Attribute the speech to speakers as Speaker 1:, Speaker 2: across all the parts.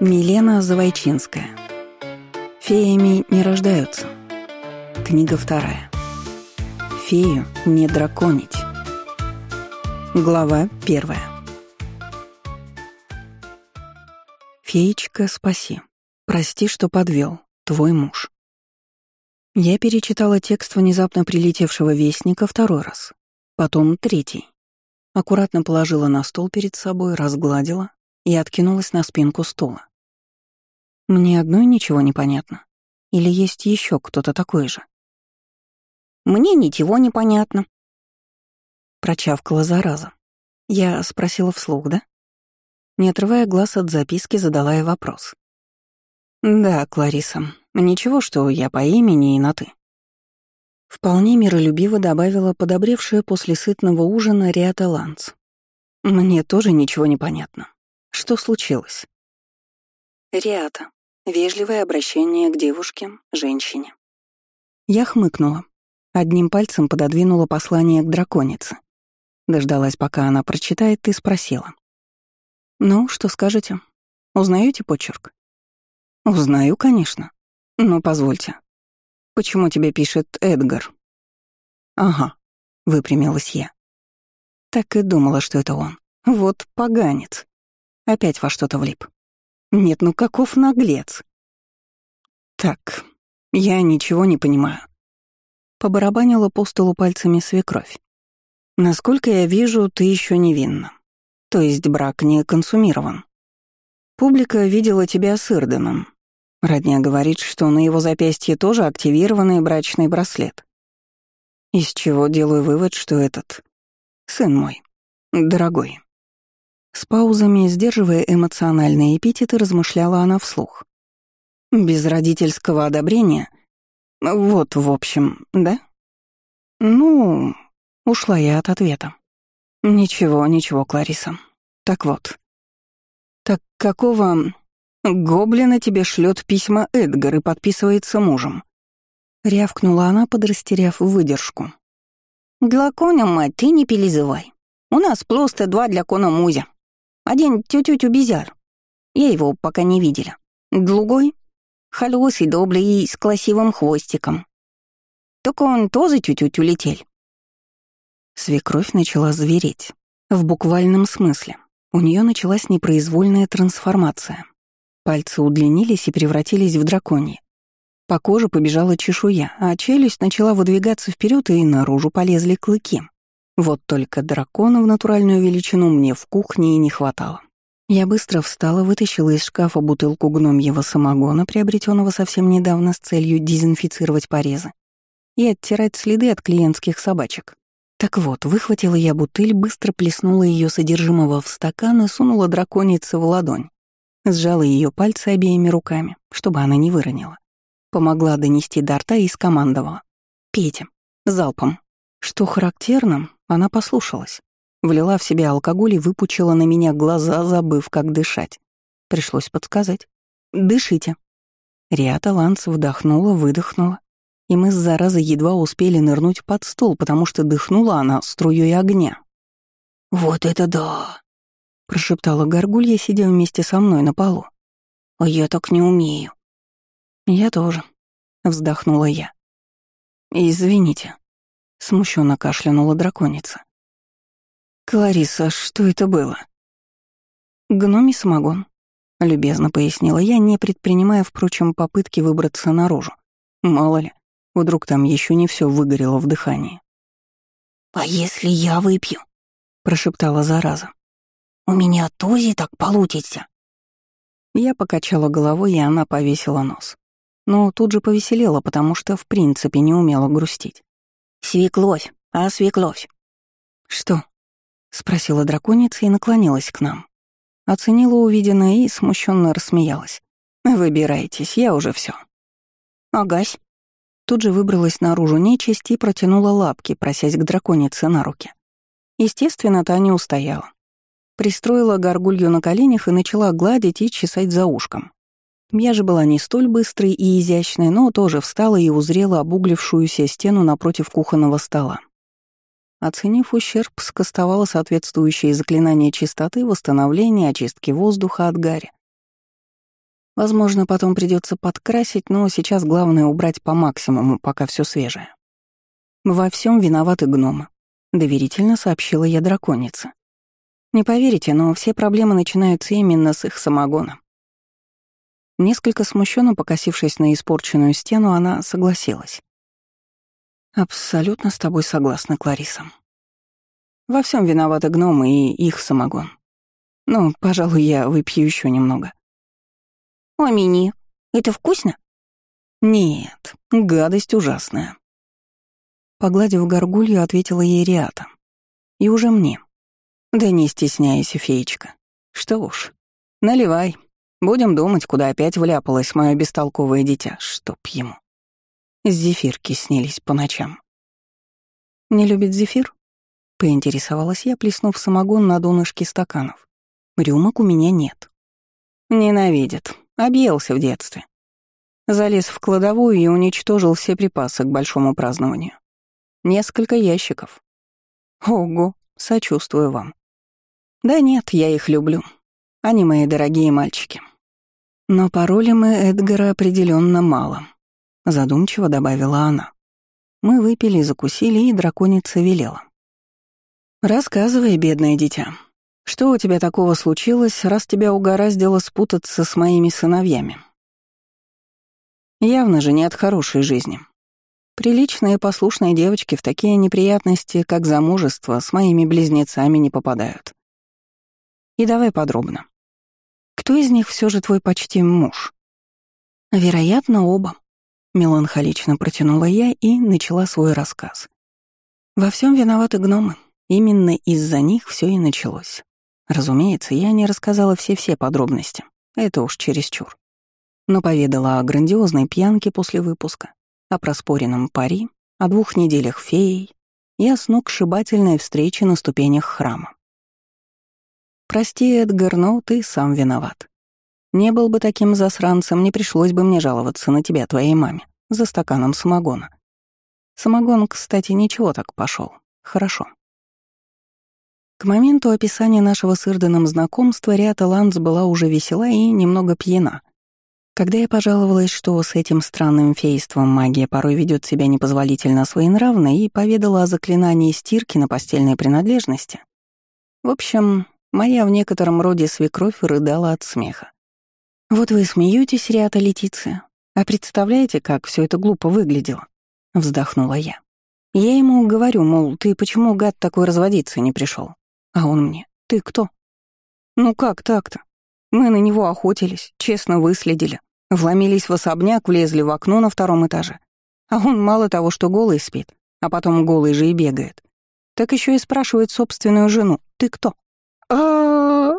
Speaker 1: Милена Завойчинская. Феями не рождаются. Книга вторая. Фею не драконить. Глава первая. Феечка, спаси. Прости, что подвел. Твой муж. Я перечитала текст внезапно прилетевшего вестника второй раз, потом третий. Аккуратно положила на стол перед собой, разгладила и откинулась на спинку стула. Мне одной ничего не понятно. Или есть еще кто-то такой же?
Speaker 2: Мне ничего не понятно.
Speaker 1: Прочавкала зараза. Я спросила вслух, да? Не отрывая глаз от записки, задала я вопрос. «Да, Клариса, ничего, что я по имени и на «ты». Вполне миролюбиво добавила подобревшая после сытного ужина Риата Ланц. «Мне тоже ничего не понятно. Что случилось?» Риата. Вежливое обращение к девушке, женщине. Я хмыкнула. Одним пальцем пододвинула послание к драконице. Дождалась, пока она прочитает, и спросила. «Ну, что скажете? Узнаете почерк?» «Узнаю, конечно. Но позвольте. Почему тебе пишет Эдгар?» «Ага», — выпрямилась я. Так и думала, что это он. Вот поганец. Опять во что-то влип. Нет, ну каков наглец. Так, я ничего не понимаю. Побарабанила по столу пальцами свекровь. Насколько я вижу, ты еще невинна. То есть брак не консумирован. Публика видела тебя с Ирденом. Родня говорит, что на его запястье тоже активированный брачный браслет. Из чего делаю вывод, что этот сын мой, дорогой, с паузами, сдерживая эмоциональные эпитеты, размышляла она вслух. «Без родительского одобрения? Вот, в общем, да?» «Ну...» — ушла я от ответа. «Ничего, ничего, Клариса. Так вот. Так какого гоблина тебе шлет письма Эдгар и подписывается мужем?» Рявкнула она, подрастеряв выдержку.
Speaker 2: «Для коня, мать, ты не перелизывай. У нас просто два для кона музя. Один тю-тю-тю Безяр. Я его пока не видела. Другой — холёсый, добрый и с красивым хвостиком. Только он тоже тю-тю-тю летель.
Speaker 1: Свекровь начала звереть. В буквальном смысле. У нее началась непроизвольная трансформация. Пальцы удлинились и превратились в драконьи. По коже побежала чешуя, а челюсть начала выдвигаться вперед и наружу полезли клыки. Вот только дракона в натуральную величину мне в кухне и не хватало. Я быстро встала, вытащила из шкафа бутылку гномьего самогона, приобретенного совсем недавно с целью дезинфицировать порезы и оттирать следы от клиентских собачек. Так вот, выхватила я бутыль, быстро плеснула ее содержимого в стакан и сунула драконице в ладонь. Сжала ее пальцы обеими руками, чтобы она не выронила. Помогла донести до рта и скомандовала. «Пейте. Залпом». Что характерно, она послушалась. Влила в себя алкоголь и выпучила на меня глаза, забыв, как дышать. Пришлось подсказать. «Дышите». Риата Ланс вдохнула, выдохнула, и мы с заразой едва успели нырнуть под стол, потому что дыхнула она струей огня.
Speaker 2: «Вот это да!»
Speaker 1: — прошептала горгулья, сидя вместе со мной на полу.
Speaker 2: «А я так не умею».
Speaker 1: «Я тоже», — вздохнула я. «Извините», Смущенно кашлянула драконица. «Клариса, что это было?» «Гномий самогон», — любезно пояснила я, не предпринимая, впрочем, попытки выбраться наружу. Мало ли, вдруг там еще не все выгорело в дыхании.
Speaker 2: «А если я выпью?» — прошептала зараза. «У меня тоже так получится».
Speaker 1: Я покачала головой, и она повесила нос. Но тут же повеселела, потому что в принципе не умела грустить.
Speaker 2: «Свекловь, а свекловь?»
Speaker 1: «Что?» — спросила драконица и наклонилась к нам. Оценила увиденное и смущенно рассмеялась. «Выбирайтесь, я уже все.
Speaker 2: «Агась».
Speaker 1: Тут же выбралась наружу нечисть и протянула лапки, просясь к драконице на руки. Естественно, та не устояла. Пристроила горгулью на коленях и начала гладить и чесать за ушком. Я же была не столь быстрой и изящной, но тоже встала и узрела обуглившуюся стену напротив кухонного стола. Оценив ущерб, скостовала соответствующие заклинания чистоты, восстановления, очистки воздуха от гари. Возможно, потом придется подкрасить, но сейчас главное убрать по максимуму, пока все свежее. Во всем виноваты гномы, доверительно сообщила я драконице. Не поверите, но все проблемы начинаются именно с их самогона. Несколько смущенно покосившись на испорченную стену, она согласилась. «Абсолютно с тобой согласна, Клариса. Во всем виноваты гномы и их самогон. Ну, пожалуй, я выпью еще немного».
Speaker 2: «А мини? Это вкусно?»
Speaker 1: «Нет, гадость ужасная». Погладив горгулью, ответила ей Риата. «И уже мне». «Да не стесняйся, феечка. Что уж, наливай, Будем думать, куда опять вляпалось мое бестолковое дитя, чтоб ему. Зефирки снились по ночам. «Не любит зефир?» — поинтересовалась я, плеснув самогон на донышке стаканов. «Рюмок у меня нет». «Ненавидит. Объелся в детстве. Залез в кладовую и уничтожил все припасы к большому празднованию. Несколько ящиков. Ого, сочувствую вам. Да нет, я их люблю. Они мои дорогие мальчики. Но пароля мы Эдгара определенно мало, задумчиво добавила она. Мы выпили, закусили, и драконица велела. «Рассказывай, бедное дитя, что у тебя такого случилось, раз тебя угораздило спутаться с моими сыновьями?» Явно же не от хорошей жизни. Приличные послушные девочки в такие неприятности, как замужество, с моими близнецами не попадают. И давай подробно. Кто из них все же твой почти муж? Вероятно, оба. Меланхолично протянула я и начала свой рассказ. Во всем виноваты гномы. Именно из-за них все и началось. Разумеется, я не рассказала все-все подробности. Это уж чересчур. Но поведала о грандиозной пьянке после выпуска, о проспоренном пари, о двух неделях феей и о сногсшибательной встрече на ступенях храма. Прости, Эдгар, но ты сам виноват. Не был бы таким засранцем, не пришлось бы мне жаловаться на тебя, твоей маме, за стаканом самогона. Самогон, кстати, ничего так пошел. Хорошо. К моменту описания нашего с Ирденом знакомства Риата Ланс была уже весела и немного пьяна. Когда я пожаловалась, что с этим странным фейством магия порой ведет себя непозволительно своенравно и поведала о заклинании стирки на постельной принадлежности, в общем, Моя в некотором роде свекровь рыдала от смеха. «Вот вы смеетесь, Риата Летиция. А представляете, как все это глупо выглядело?» — вздохнула я. Я ему говорю, мол, ты почему, гад, такой разводиться не пришел? А он мне, ты кто? Ну как так-то? Мы на него охотились, честно выследили. Вломились в особняк, влезли в окно на втором этаже. А он мало того, что голый спит, а потом голый же и бегает. Так еще и спрашивает собственную жену, ты кто? А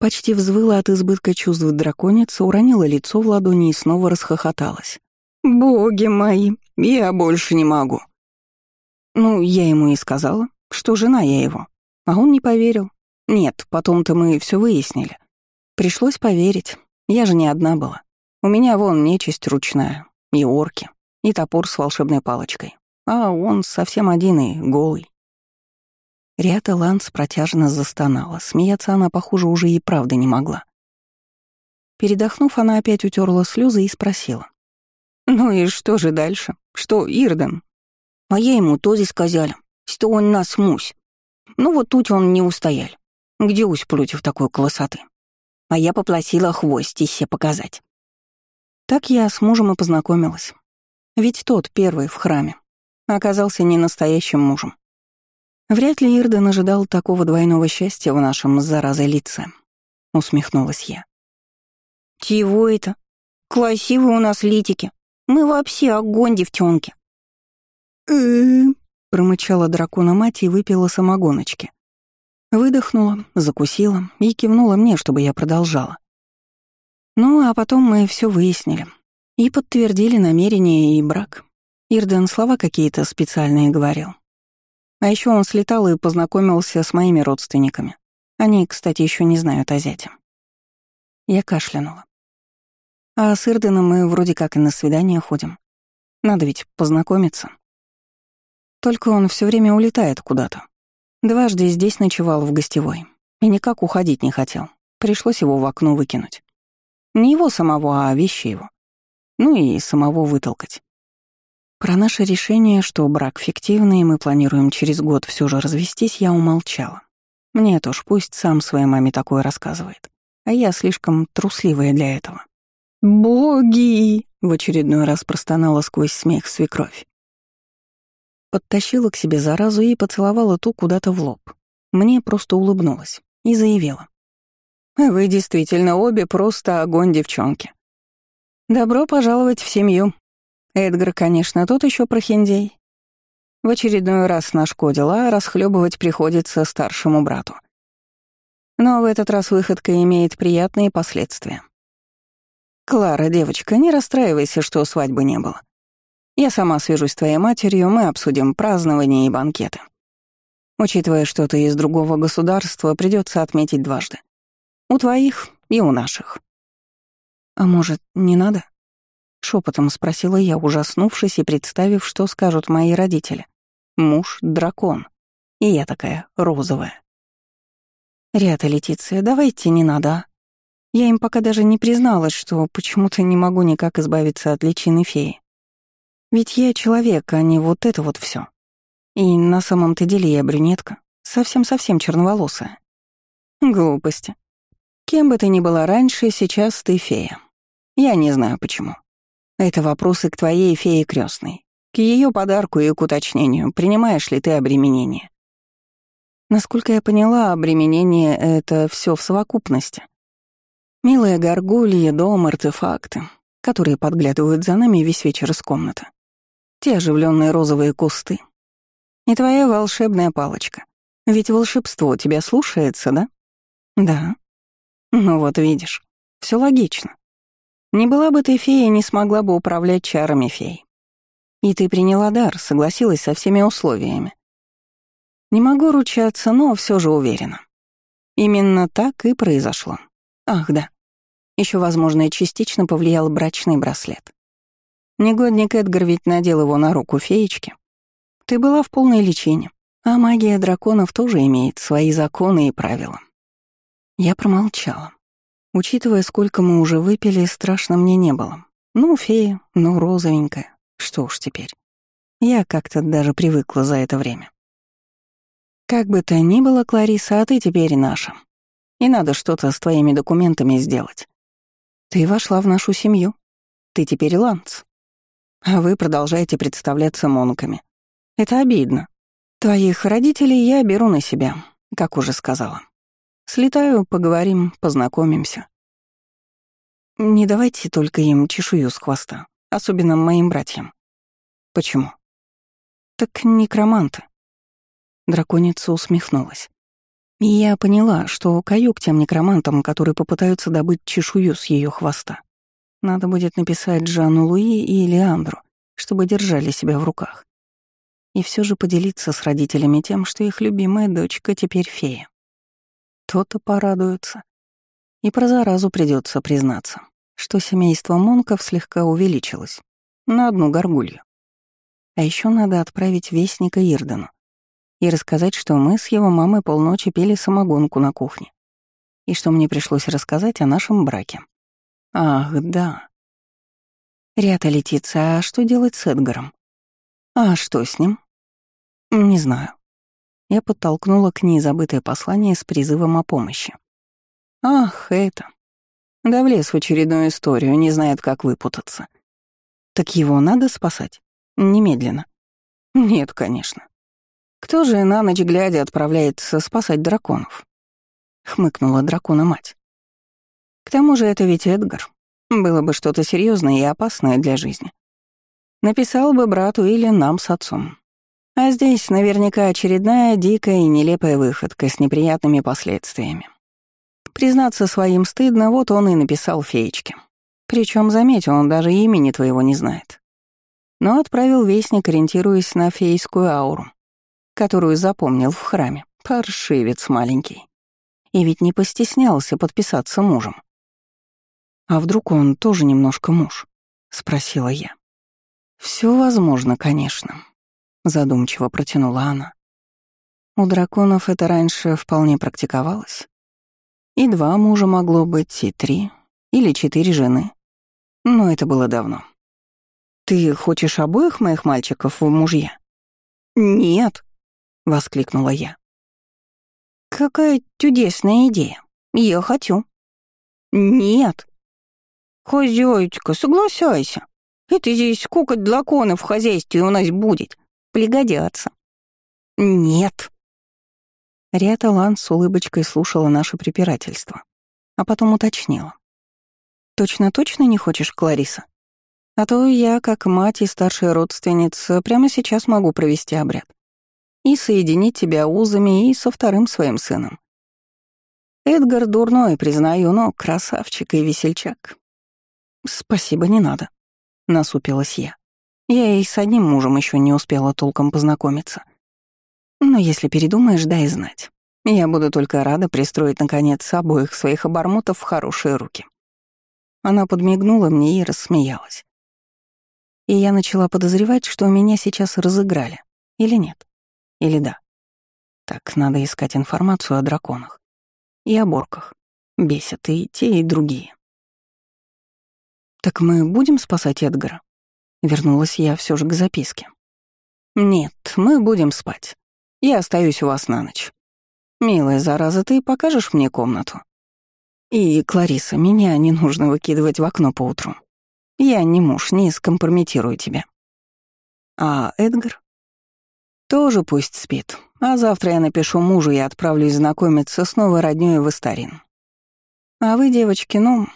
Speaker 1: Почти взвыла от избытка чувств драконица, уронила лицо в ладони и снова расхохоталась. «Боги мои, я больше не могу». Ну, я ему и сказала, что жена я его. А он не поверил. Нет, потом-то мы все выяснили. Пришлось поверить. Я же не одна была. У меня вон нечисть ручная, и орки, и топор с волшебной палочкой. А он совсем один и голый. Риата Ланс протяжно застонала. Смеяться она, похоже, уже и правда не могла. Передохнув, она опять утерла слезы и спросила. «Ну и что же дальше? Что, Ирден?» «А я ему тоже сказали, что он нас мусь. Ну вот тут он не устоял. Где уж против такой красоты? А я попросила хвостище показать». Так я с мужем и познакомилась. Ведь тот первый в храме оказался не настоящим мужем. Вряд ли Ирден ожидал такого двойного счастья в нашем заразой лице. Усмехнулась я. Чего это? Красивые у нас литики. Мы вообще огонь, девчонки. промычала дракона мать и выпила самогоночки. Выдохнула, закусила и кивнула мне, чтобы я продолжала. Ну, а потом мы все выяснили. И подтвердили намерение и брак. Ирден слова какие-то специальные говорил. А еще он слетал и познакомился с моими родственниками. Они, кстати, еще не знают о зяте. Я кашлянула. А с Ирденом мы вроде как и на свидание ходим. Надо ведь познакомиться. Только он все время улетает куда-то. Дважды здесь ночевал в гостевой. И никак уходить не хотел. Пришлось его в окно выкинуть. Не его самого, а вещи его. Ну и самого вытолкать. Про наше решение, что брак фиктивный, и мы планируем через год все же развестись, я умолчала. Мне тоже пусть сам своей маме такое рассказывает. А я слишком трусливая для этого. «Боги!» — в очередной раз простонала сквозь смех свекровь. Подтащила к себе заразу и поцеловала ту куда-то в лоб. Мне просто улыбнулась и заявила. «Вы действительно обе просто огонь, девчонки. Добро пожаловать в семью. Эдгар, конечно, тот еще прохиндей. В очередной раз нашкодил, а расхлебывать приходится старшему брату. Но в этот раз выходка имеет приятные последствия. «Клара, девочка, не расстраивайся, что свадьбы не было. Я сама свяжусь с твоей матерью, мы обсудим празднование и банкеты. Учитывая, что ты из другого государства, придется отметить дважды. У твоих и у наших. А может, не надо? Шепотом спросила я, ужаснувшись и представив, что скажут мои родители. Муж — дракон. И я такая розовая. Рята, Летиция, давайте не надо, а? Я им пока даже не призналась, что почему-то не могу никак избавиться от личины феи. Ведь я человек, а не вот это вот все. И на самом-то деле я брюнетка, совсем-совсем черноволосая. Глупости. Кем бы ты ни была раньше, сейчас ты фея. Я не знаю почему. Это вопросы к твоей фее крестной, к ее подарку и к уточнению, принимаешь ли ты обременение. Насколько я поняла, обременение — это все в совокупности. Милая горгулья, дом, артефакты, которые подглядывают за нами весь вечер из комнаты. Те оживленные розовые кусты. И твоя волшебная палочка. Ведь волшебство тебя слушается, да? Да. Ну вот видишь, все логично. Не была бы ты фея, не смогла бы управлять чарами фей. И ты приняла дар, согласилась со всеми условиями. Не могу ручаться, но все же уверена. Именно так и произошло. Ах, да. Еще, возможно, и частично повлиял брачный браслет. Негодник Эдгар ведь надел его на руку феечки. Ты была в полной лечении, а магия драконов тоже имеет свои законы и правила. Я промолчала. Учитывая, сколько мы уже выпили, страшно мне не было. Ну, фея, ну, розовенькая. Что уж теперь. Я как-то даже привыкла за это время. Как бы то ни было, Клариса, а ты теперь наша. И надо что-то с твоими документами сделать. Ты вошла в нашу семью. Ты теперь Ланц. А вы продолжаете представляться монками. Это обидно. Твоих родителей я беру на себя, как уже сказала. Слетаю, поговорим, познакомимся. Не давайте только им чешую с хвоста, особенно моим братьям. Почему? Так некроманты. Драконица усмехнулась. И я поняла, что каюк тем некромантам, которые попытаются добыть чешую с ее хвоста. Надо будет написать Жанну Луи и Леандру, чтобы держали себя в руках. И все же поделиться с родителями тем, что их любимая дочка теперь фея. То-то порадуются. И про заразу придется признаться, что семейство Монков слегка увеличилось на одну горгулью. А еще надо отправить вестника Ирдену и рассказать, что мы с его мамой полночи пили самогонку на кухне, и что мне пришлось рассказать о нашем браке. Ах, да. Рята Летиция, а что делать с Эдгаром? А что с ним? Не знаю. Я подтолкнула к ней забытое послание с призывом о помощи. Ах, это. Да влез в очередную историю, не знает, как выпутаться. Так его надо спасать? Немедленно. Нет, конечно. Кто же на ночь глядя отправляется спасать драконов? Хмыкнула дракона-мать. К тому же это ведь Эдгар. Было бы что-то серьезное и опасное для жизни. Написал бы брату или нам с отцом. А здесь наверняка очередная дикая и нелепая выходка с неприятными последствиями. Признаться своим стыдно, вот он и написал феечке. Причем, заметь, он даже имени твоего не знает. Но отправил вестник, ориентируясь на фейскую ауру, которую запомнил в храме. Паршивец маленький. И ведь не постеснялся подписаться мужем. «А вдруг он тоже немножко муж?» — спросила я. Все возможно, конечно», — задумчиво протянула она. «У драконов это раньше вполне практиковалось. И два мужа могло быть, и три, Или четыре жены. Но это было давно. «Ты хочешь обоих моих мальчиков в мужья?»
Speaker 2: «Нет», —
Speaker 1: воскликнула я.
Speaker 2: «Какая чудесная идея. Я хочу». «Нет». «Хозяйка, соглашайся. Это здесь сколько драконов в хозяйстве у нас будет. Пригодятся». «Нет».
Speaker 1: Риата Лан с улыбочкой слушала наше препирательство, а потом уточнила. «Точно-точно не хочешь, Клариса? А то я, как мать и старшая родственница, прямо сейчас могу провести обряд и соединить тебя узами и со вторым своим сыном. Эдгар дурной, признаю, но красавчик и весельчак. Спасибо, не надо, насупилась я. Я и с одним мужем еще не успела толком познакомиться. Но если передумаешь, дай знать. Я буду только рада пристроить, наконец, обоих своих обормотов в хорошие руки». Она подмигнула мне и рассмеялась. И я начала подозревать, что меня сейчас разыграли. Или нет? Или да? Так, надо искать информацию о драконах. И о борках. Бесят и те, и другие. «Так мы будем спасать Эдгара?» Вернулась я все же к записке. «Нет, мы будем спать. Я остаюсь у вас на ночь. Милая зараза, ты покажешь мне комнату? И, Клариса, меня не нужно выкидывать в окно по утру. Я не муж, не скомпрометирую тебя. А Эдгар? Тоже пусть спит. А завтра я напишу мужу и отправлюсь знакомиться с новой роднёй в Истарин. А вы, девочки, ну,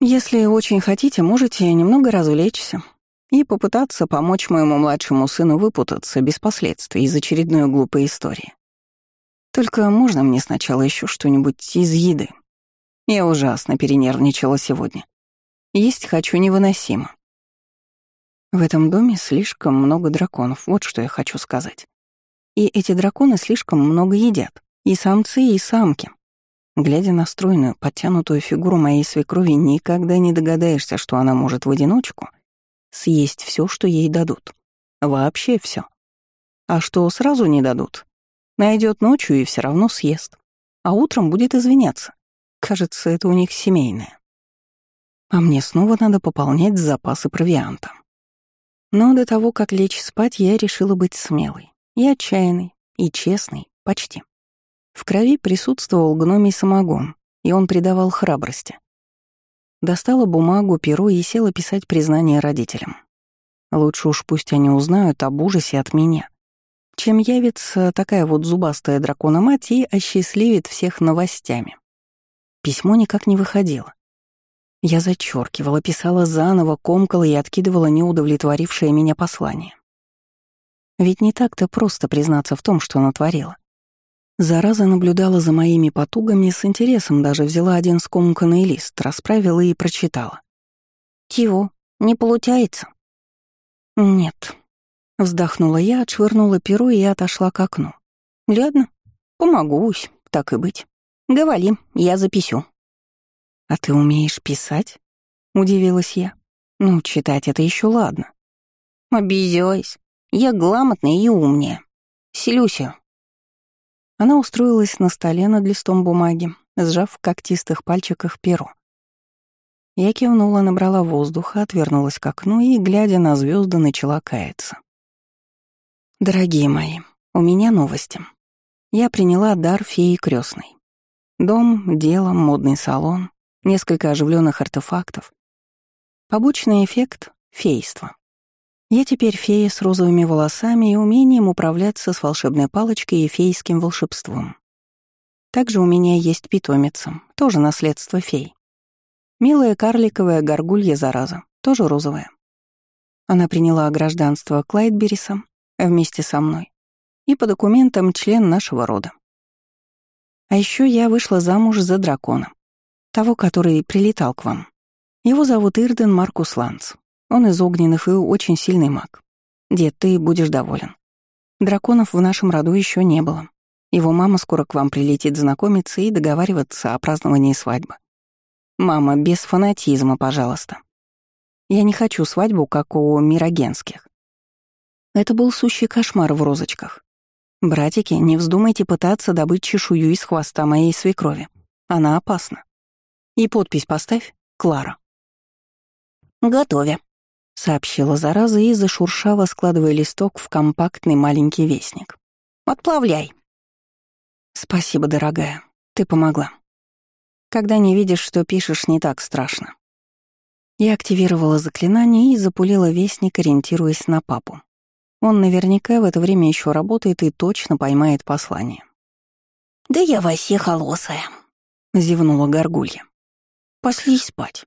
Speaker 1: если очень хотите, можете немного развлечься и попытаться помочь моему младшему сыну выпутаться без последствий из очередной глупой истории. Только можно мне сначала еще что-нибудь из еды? Я ужасно перенервничала сегодня. Есть хочу невыносимо. В этом доме слишком много драконов, вот что я хочу сказать. И эти драконы слишком много едят, и самцы, и самки. Глядя на стройную, подтянутую фигуру моей свекрови, никогда не догадаешься, что она может в одиночку съесть все, что ей дадут. Вообще все. А что сразу не дадут, найдет ночью и все равно съест. А утром будет извиняться. Кажется, это у них семейное. А мне снова надо пополнять запасы провианта. Но до того, как лечь спать, я решила быть смелой. И отчаянной, и честной, почти. В крови присутствовал гномий самогон, и он придавал храбрости. Достала бумагу, перо и села писать признание родителям. Лучше уж пусть они узнают об ужасе от меня, чем явится такая вот зубастая дракона-мать и осчастливит всех новостями. Письмо никак не выходило. Я зачеркивала, писала заново, комкала и откидывала неудовлетворившее меня послание. Ведь не так-то просто признаться в том, что натворила. Зараза наблюдала за моими потугами с интересом, даже взяла один скомканный лист, расправила и прочитала.
Speaker 2: «Тиво, не получается?»
Speaker 1: «Нет». Вздохнула я, отшвырнула перо и отошла к окну.
Speaker 2: «Ладно, помогусь, так и быть. Говори, я записю».
Speaker 1: «А ты умеешь писать?» — удивилась я. «Ну, читать это еще ладно».
Speaker 2: «Обезёйся, я грамотная и умная. Селюся,
Speaker 1: она устроилась на столе над листом бумаги, сжав в когтистых пальчиках перо. Я кивнула, набрала воздуха, отвернулась к окну и, глядя на звезды, начала каяться. Дорогие мои, у меня новости. Я приняла дар феи крестной. Дом, дело, модный салон, несколько оживленных артефактов. Побочный эффект — фейство. Я теперь фея с розовыми волосами и умением управляться с волшебной палочкой и фейским волшебством. Также у меня есть питомица, тоже наследство фей. Милая карликовая горгулья зараза, тоже розовая. Она приняла гражданство Клайдбериса вместе со мной и по документам член нашего рода. А еще я вышла замуж за дракона, того, который прилетал к вам. Его зовут Ирден Маркус Ланс. Он из огненных и очень сильный маг. Дед, ты будешь доволен. Драконов в нашем роду еще не было. Его мама скоро к вам прилетит знакомиться и договариваться о праздновании свадьбы. Мама, без фанатизма, пожалуйста. Я не хочу свадьбу, как у мирогенских. Это был сущий кошмар в розочках. Братики, не вздумайте пытаться добыть чешую из хвоста моей свекрови. Она опасна. И подпись поставь, Клара.
Speaker 2: «Готовя», — сообщила зараза и зашуршала, складывая листок в компактный маленький вестник. «Отплавляй».
Speaker 1: «Спасибо, дорогая, ты помогла. Когда не видишь, что пишешь, не так страшно». Я активировала заклинание и запулила вестник, ориентируясь на папу. Он наверняка в это время еще работает и точно поймает послание.
Speaker 2: «Да я вообще холосая», —
Speaker 1: зевнула горгулья.
Speaker 2: «Пошли спать».